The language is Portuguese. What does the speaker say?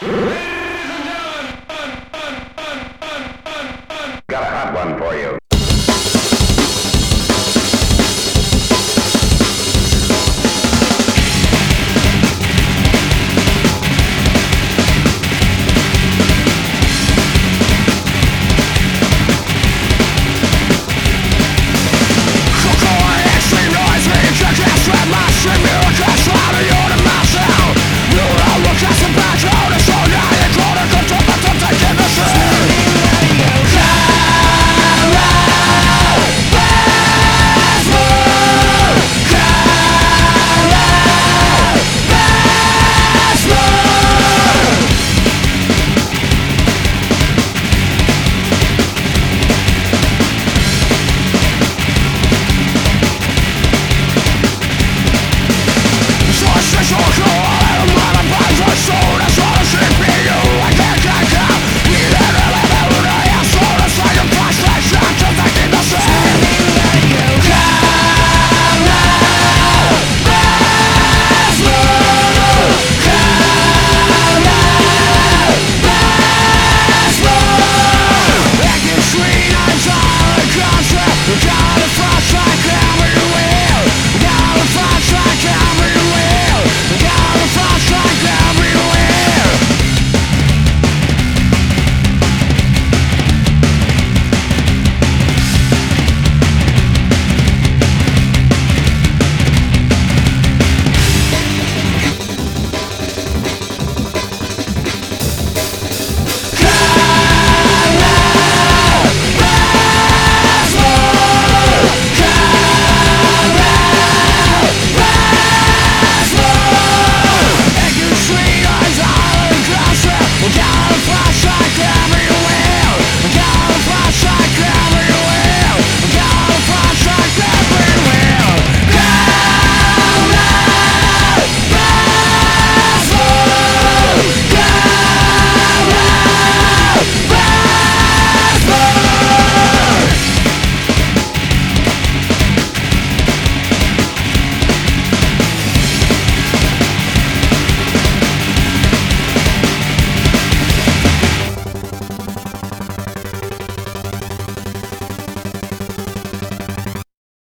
Hey!